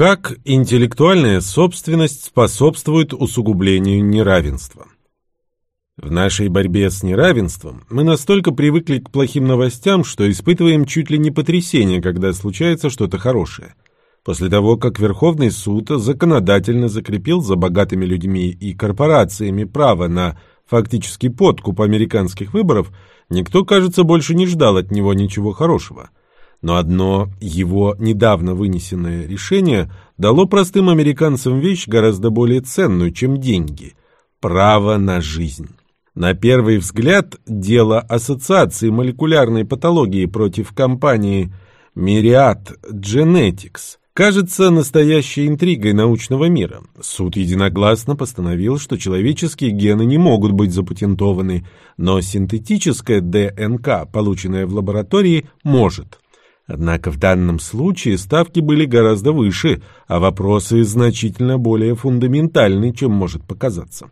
Как интеллектуальная собственность способствует усугублению неравенства? В нашей борьбе с неравенством мы настолько привыкли к плохим новостям, что испытываем чуть ли не потрясение, когда случается что-то хорошее. После того, как Верховный суд законодательно закрепил за богатыми людьми и корпорациями право на фактический подкуп американских выборов, никто, кажется, больше не ждал от него ничего хорошего – но одно его недавно вынесенное решение дало простым американцам вещь гораздо более ценную, чем деньги – право на жизнь. На первый взгляд, дело Ассоциации молекулярной патологии против компании Myriad Genetics кажется настоящей интригой научного мира. Суд единогласно постановил, что человеческие гены не могут быть запатентованы, но синтетическая ДНК, полученная в лаборатории, может. Однако в данном случае ставки были гораздо выше, а вопросы значительно более фундаментальны, чем может показаться.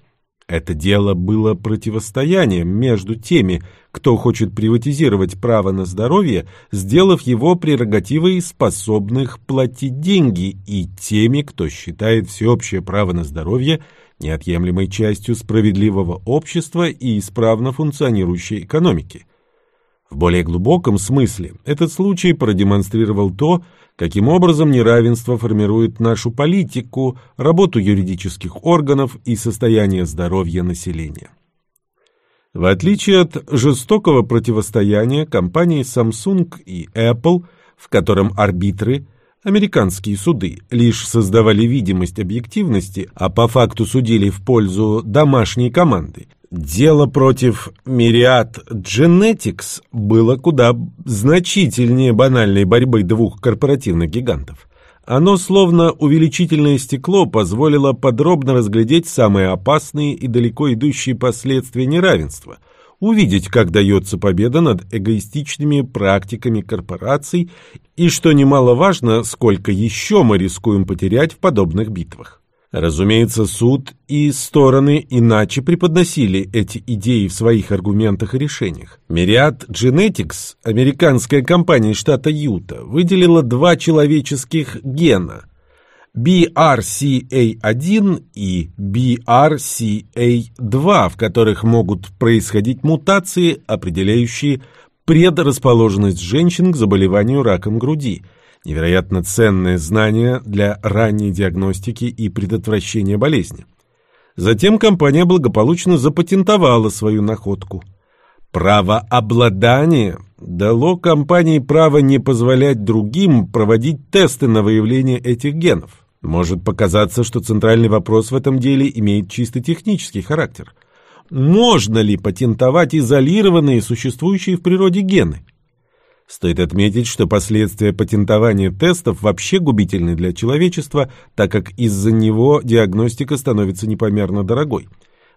Это дело было противостоянием между теми, кто хочет приватизировать право на здоровье, сделав его прерогативой способных платить деньги, и теми, кто считает всеобщее право на здоровье неотъемлемой частью справедливого общества и исправно функционирующей экономики. В более глубоком смысле этот случай продемонстрировал то, каким образом неравенство формирует нашу политику, работу юридических органов и состояние здоровья населения. В отличие от жестокого противостояния компаний Samsung и Apple, в котором арбитры, американские суды, лишь создавали видимость объективности, а по факту судили в пользу домашней команды, Дело против Myriad Genetics было куда значительнее банальной борьбы двух корпоративных гигантов. Оно, словно увеличительное стекло, позволило подробно разглядеть самые опасные и далеко идущие последствия неравенства, увидеть, как дается победа над эгоистичными практиками корпораций и, что немаловажно, сколько еще мы рискуем потерять в подобных битвах. Разумеется, суд и стороны иначе преподносили эти идеи в своих аргументах и решениях. Myriad Genetics, американская компания штата Юта, выделила два человеческих гена BRCA1 и BRCA2, в которых могут происходить мутации, определяющие предрасположенность женщин к заболеванию раком груди – невероятно ценное знание для ранней диагностики и предотвращения болезни. Затем компания благополучно запатентовала свою находку. Право обладания дало компании право не позволять другим проводить тесты на выявление этих генов. Может показаться, что центральный вопрос в этом деле имеет чисто технический характер. Можно ли патентовать изолированные существующие в природе гены? Стоит отметить, что последствия патентования тестов вообще губительны для человечества, так как из-за него диагностика становится непомерно дорогой.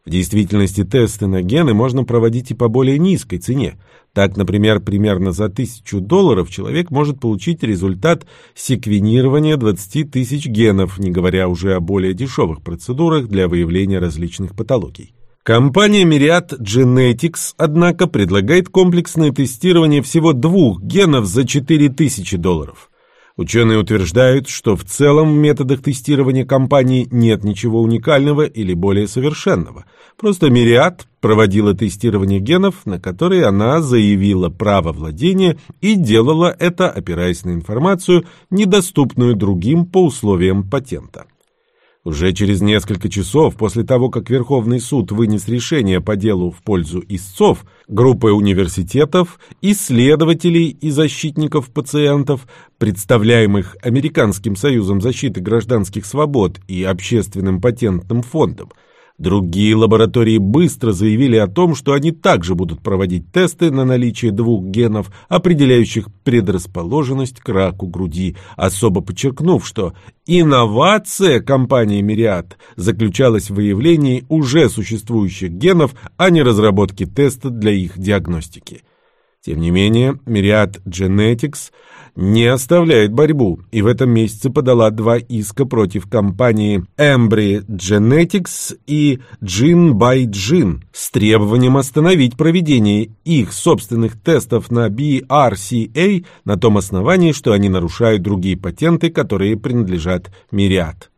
В действительности тесты на гены можно проводить и по более низкой цене. Так, например, примерно за тысячу долларов человек может получить результат секвенирования 20 тысяч генов, не говоря уже о более дешевых процедурах для выявления различных патологий. Компания Myriad Genetics, однако, предлагает комплексное тестирование всего двух генов за 4000 долларов. Ученые утверждают, что в целом в методах тестирования компании нет ничего уникального или более совершенного. Просто Myriad проводила тестирование генов, на которые она заявила право владения и делала это, опираясь на информацию, недоступную другим по условиям патента. Уже через несколько часов после того, как Верховный суд вынес решение по делу в пользу истцов, группы университетов, исследователей и защитников пациентов, представляемых Американским союзом защиты гражданских свобод и Общественным патентным фондом, Другие лаборатории быстро заявили о том, что они также будут проводить тесты на наличие двух генов, определяющих предрасположенность к раку груди, особо подчеркнув, что инновация компании Myriad заключалась в выявлении уже существующих генов, а не разработке теста для их диагностики. Тем не менее, Myriad Genetics не оставляет борьбу и в этом месяце подала два иска против компании Embry Genetics и Gene by Gene с требованием остановить проведение их собственных тестов на BRCA на том основании, что они нарушают другие патенты, которые принадлежат Myriad.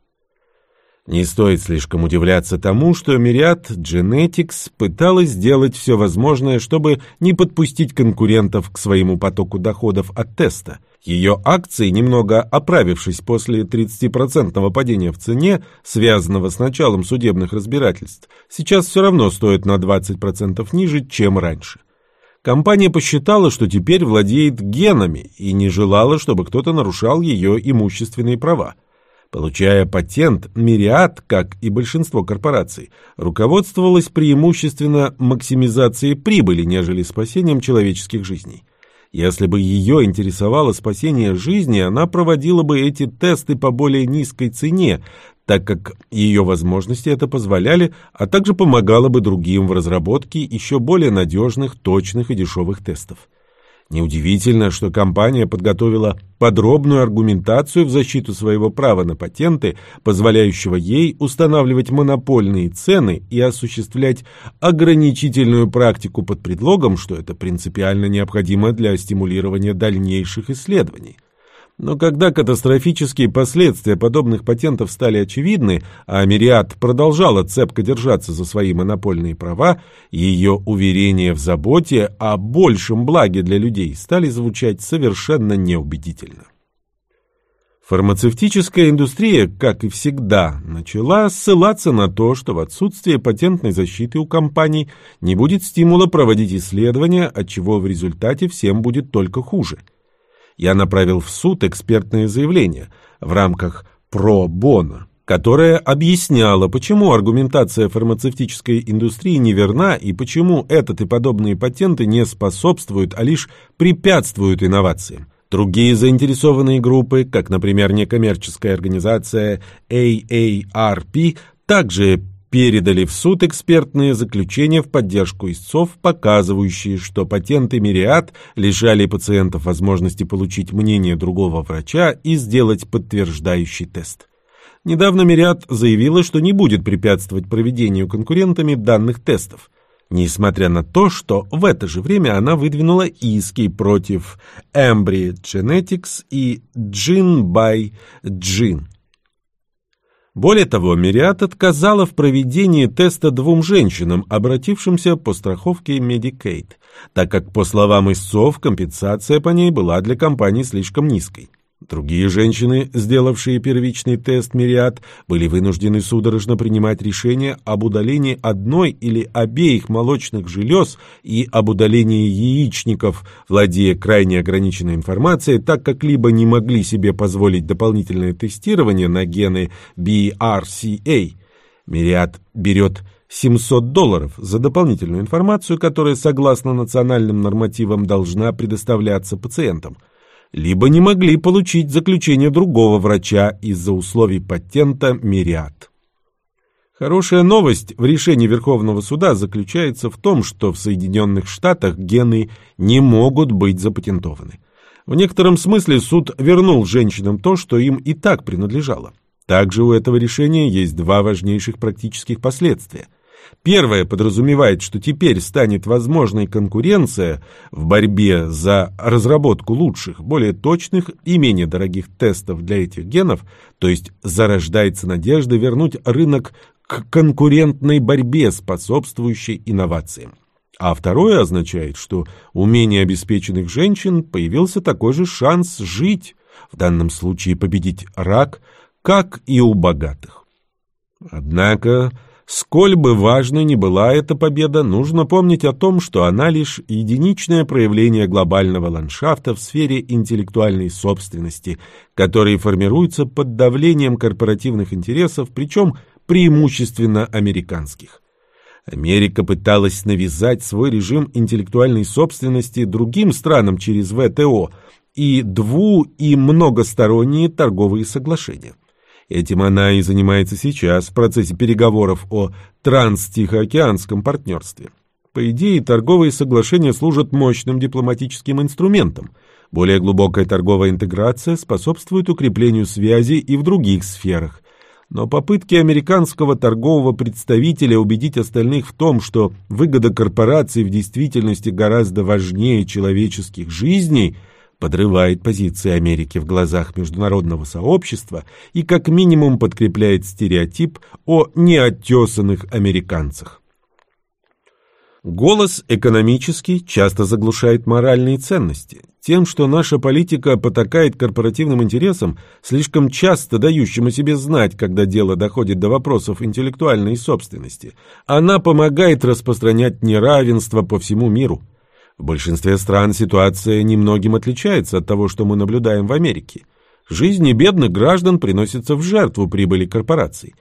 Не стоит слишком удивляться тому, что Myriad Genetics пыталась сделать все возможное, чтобы не подпустить конкурентов к своему потоку доходов от теста. Ее акции, немного оправившись после 30% падения в цене, связанного с началом судебных разбирательств, сейчас все равно стоят на 20% ниже, чем раньше. Компания посчитала, что теперь владеет генами и не желала, чтобы кто-то нарушал ее имущественные права. Получая патент, Мириад, как и большинство корпораций, руководствовалась преимущественно максимизацией прибыли, нежели спасением человеческих жизней. Если бы ее интересовало спасение жизни, она проводила бы эти тесты по более низкой цене, так как ее возможности это позволяли, а также помогала бы другим в разработке еще более надежных, точных и дешевых тестов. Неудивительно, что компания подготовила подробную аргументацию в защиту своего права на патенты, позволяющего ей устанавливать монопольные цены и осуществлять ограничительную практику под предлогом, что это принципиально необходимо для стимулирования дальнейших исследований. Но когда катастрофические последствия подобных патентов стали очевидны, а Мириад продолжала цепко держаться за свои монопольные права, ее уверения в заботе о большем благе для людей стали звучать совершенно неубедительно. Фармацевтическая индустрия, как и всегда, начала ссылаться на то, что в отсутствие патентной защиты у компаний не будет стимула проводить исследования, от чего в результате всем будет только хуже – я направил в суд экспертное заявление в рамках «Про Бона», которое объясняло, почему аргументация фармацевтической индустрии неверна и почему этот и подобные патенты не способствуют, а лишь препятствуют инновациям. Другие заинтересованные группы, как, например, некоммерческая организация AARP, также передали в суд экспертные заключения в поддержку истцов, показывающие, что патенты Мириад лишали пациентов возможности получить мнение другого врача и сделать подтверждающий тест. Недавно Мириад заявила, что не будет препятствовать проведению конкурентами данных тестов, несмотря на то, что в это же время она выдвинула иски против Embry Genetics и Gene by Gene более того, Мириад отказала в проведении теста двум женщинам, обратившимся по страховке Medicaid, так как, по словам истцов, компенсация по ней была для компании слишком низкой. Другие женщины, сделавшие первичный тест Мириад, были вынуждены судорожно принимать решение об удалении одной или обеих молочных желез и об удалении яичников, владея крайне ограниченной информацией, так как либо не могли себе позволить дополнительное тестирование на гены BRCA. Мириад берет 700 долларов за дополнительную информацию, которая, согласно национальным нормативам, должна предоставляться пациентам – либо не могли получить заключение другого врача из-за условий патента «Мириад». Хорошая новость в решении Верховного суда заключается в том, что в Соединенных Штатах гены не могут быть запатентованы. В некотором смысле суд вернул женщинам то, что им и так принадлежало. Также у этого решения есть два важнейших практических последствия – Первое подразумевает, что теперь станет возможной конкуренция в борьбе за разработку лучших, более точных и менее дорогих тестов для этих генов, то есть зарождается надежда вернуть рынок к конкурентной борьбе, способствующей инновациям. А второе означает, что у менее обеспеченных женщин появился такой же шанс жить, в данном случае победить рак, как и у богатых. Однако Сколь бы важной ни была эта победа, нужно помнить о том, что она лишь единичное проявление глобального ландшафта в сфере интеллектуальной собственности, который формируется под давлением корпоративных интересов, причем преимущественно американских. Америка пыталась навязать свой режим интеллектуальной собственности другим странам через ВТО и дву- и многосторонние торговые соглашения. Этим она и занимается сейчас в процессе переговоров о транстихоокеанском партнерстве. По идее, торговые соглашения служат мощным дипломатическим инструментом. Более глубокая торговая интеграция способствует укреплению связей и в других сферах. Но попытки американского торгового представителя убедить остальных в том, что выгода корпораций в действительности гораздо важнее человеческих жизней, подрывает позиции Америки в глазах международного сообщества и как минимум подкрепляет стереотип о неотесанных американцах. Голос экономический часто заглушает моральные ценности. Тем, что наша политика потакает корпоративным интересам, слишком часто дающим о себе знать, когда дело доходит до вопросов интеллектуальной собственности, она помогает распространять неравенство по всему миру. В большинстве стран ситуация немногим отличается от того, что мы наблюдаем в Америке. Жизни бедных граждан приносятся в жертву прибыли корпораций.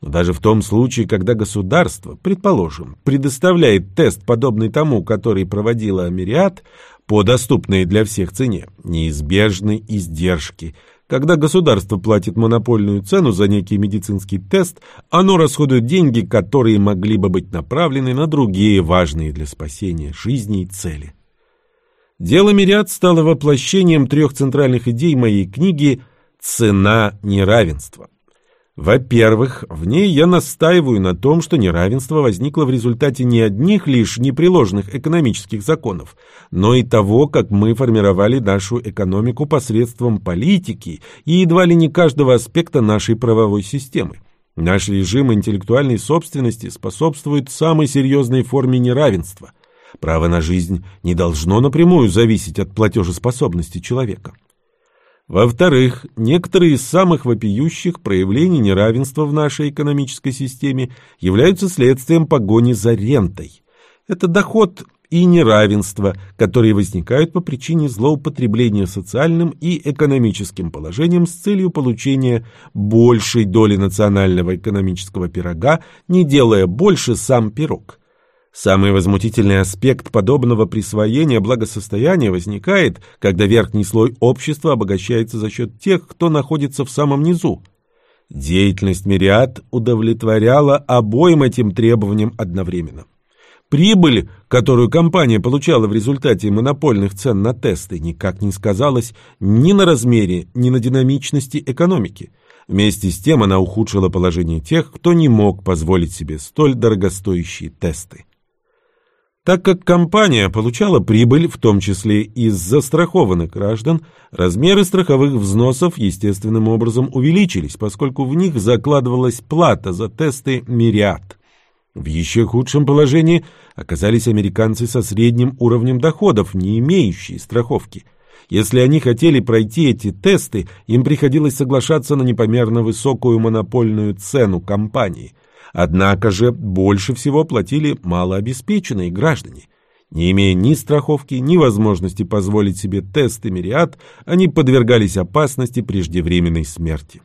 Но даже в том случае, когда государство, предположим, предоставляет тест, подобный тому, который проводила Мириад, по доступной для всех цене, неизбежны издержки. Когда государство платит монопольную цену за некий медицинский тест, оно расходует деньги, которые могли бы быть направлены на другие важные для спасения жизни цели. Дело Мириад стало воплощением трех центральных идей моей книги «Цена неравенства». Во-первых, в ней я настаиваю на том, что неравенство возникло в результате не одних лишь непреложных экономических законов, но и того, как мы формировали нашу экономику посредством политики и едва ли не каждого аспекта нашей правовой системы. Наш режим интеллектуальной собственности способствует самой серьезной форме неравенства. Право на жизнь не должно напрямую зависеть от платежеспособности человека. Во-вторых, некоторые из самых вопиющих проявлений неравенства в нашей экономической системе являются следствием погони за рентой. Это доход и неравенство, которые возникают по причине злоупотребления социальным и экономическим положением с целью получения большей доли национального экономического пирога, не делая больше сам пирог. Самый возмутительный аспект подобного присвоения благосостояния возникает, когда верхний слой общества обогащается за счет тех, кто находится в самом низу. Деятельность Мириад удовлетворяла обоим этим требованиям одновременно. Прибыль, которую компания получала в результате монопольных цен на тесты, никак не сказалась ни на размере, ни на динамичности экономики. Вместе с тем она ухудшила положение тех, кто не мог позволить себе столь дорогостоящие тесты. Так как компания получала прибыль, в том числе из застрахованных граждан, размеры страховых взносов естественным образом увеличились, поскольку в них закладывалась плата за тесты «Мириад». В еще худшем положении оказались американцы со средним уровнем доходов, не имеющие страховки. Если они хотели пройти эти тесты, им приходилось соглашаться на непомерно высокую монопольную цену компании – Однако же больше всего платили малообеспеченные граждане. Не имея ни страховки, ни возможности позволить себе тесты Мириад, они подвергались опасности преждевременной смерти.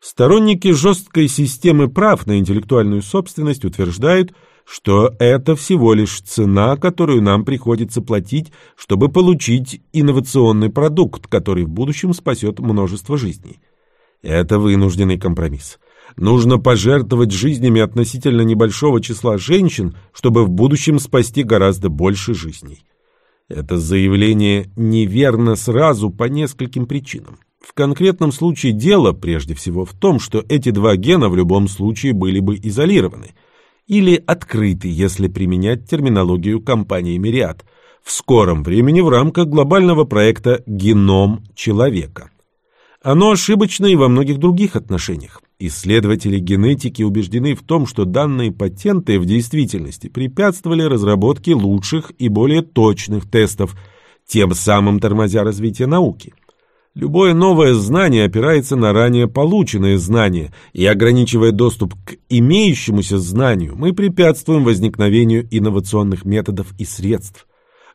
Сторонники жесткой системы прав на интеллектуальную собственность утверждают, что это всего лишь цена, которую нам приходится платить, чтобы получить инновационный продукт, который в будущем спасет множество жизней. Это вынужденный компромисс. Нужно пожертвовать жизнями относительно небольшого числа женщин, чтобы в будущем спасти гораздо больше жизней. Это заявление неверно сразу по нескольким причинам. В конкретном случае дело прежде всего в том, что эти два гена в любом случае были бы изолированы или открыты, если применять терминологию компании Мириад, в скором времени в рамках глобального проекта «Геном человека». Оно ошибочно и во многих других отношениях. Исследователи генетики убеждены в том, что данные патенты в действительности препятствовали разработке лучших и более точных тестов, тем самым тормозя развитие науки. Любое новое знание опирается на ранее полученное знание, и ограничивая доступ к имеющемуся знанию, мы препятствуем возникновению инновационных методов и средств.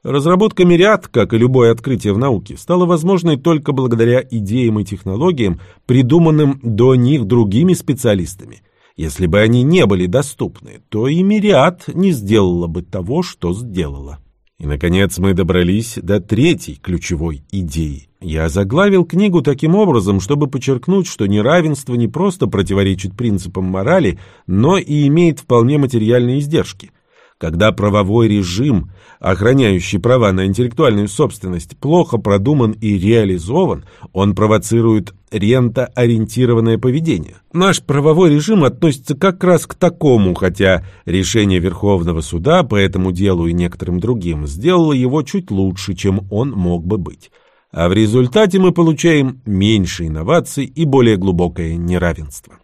Разработка Мириад, как и любое открытие в науке, стала возможной только благодаря идеям и технологиям, придуманным до них другими специалистами. Если бы они не были доступны, то и Мириад не сделала бы того, что сделала. И, наконец, мы добрались до третьей ключевой идеи. Я заглавил книгу таким образом, чтобы подчеркнуть, что неравенство не просто противоречит принципам морали, но и имеет вполне материальные издержки. Когда правовой режим, охраняющий права на интеллектуальную собственность, плохо продуман и реализован, он провоцирует рентоориентированное поведение. Наш правовой режим относится как раз к такому, хотя решение Верховного суда по этому делу и некоторым другим сделало его чуть лучше, чем он мог бы быть. А в результате мы получаем меньше инноваций и более глубокое неравенство.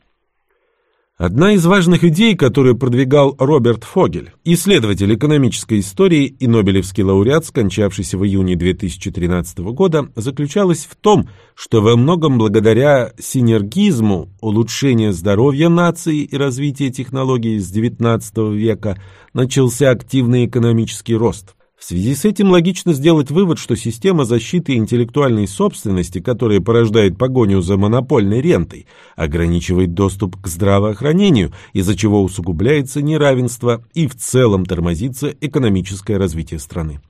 Одна из важных идей, которую продвигал Роберт Фогель, исследователь экономической истории и Нобелевский лауреат, скончавшийся в июне 2013 года, заключалась в том, что во многом благодаря синергизму, улучшения здоровья нации и развития технологий с XIX века начался активный экономический рост – в связи с этим логично сделать вывод, что система защиты интеллектуальной собственности, которая порождает погоню за монопольной рентой, ограничивает доступ к здравоохранению, из-за чего усугубляется неравенство и в целом тормозится экономическое развитие страны.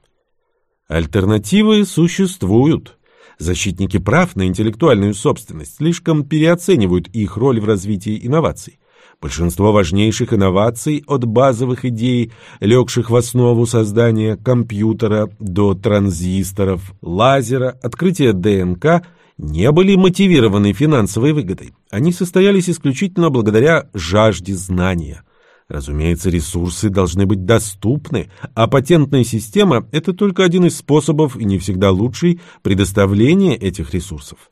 Альтернативы существуют. Защитники прав на интеллектуальную собственность слишком переоценивают их роль в развитии инноваций. Большинство важнейших инноваций от базовых идей, легших в основу создания компьютера до транзисторов, лазера, открытия ДНК, не были мотивированы финансовой выгодой. Они состоялись исключительно благодаря жажде знания. Разумеется, ресурсы должны быть доступны, а патентная система – это только один из способов, и не всегда лучший, предоставления этих ресурсов.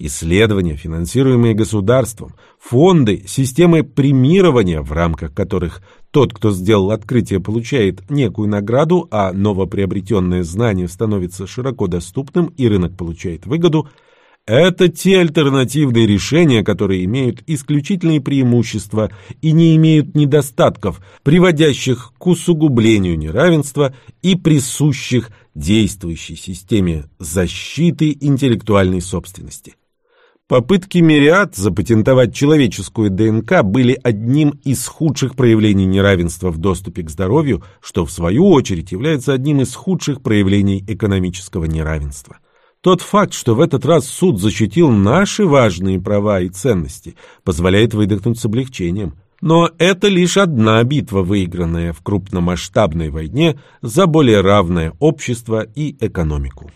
Исследования, финансируемые государством, фонды, системы премирования, в рамках которых тот, кто сделал открытие, получает некую награду, а новоприобретенное знание становится широко доступным и рынок получает выгоду, это те альтернативные решения, которые имеют исключительные преимущества и не имеют недостатков, приводящих к усугублению неравенства и присущих действующей системе защиты интеллектуальной собственности. Попытки Мириад запатентовать человеческую ДНК были одним из худших проявлений неравенства в доступе к здоровью, что в свою очередь является одним из худших проявлений экономического неравенства. Тот факт, что в этот раз суд защитил наши важные права и ценности, позволяет выдохнуть с облегчением. Но это лишь одна битва, выигранная в крупномасштабной войне за более равное общество и экономику.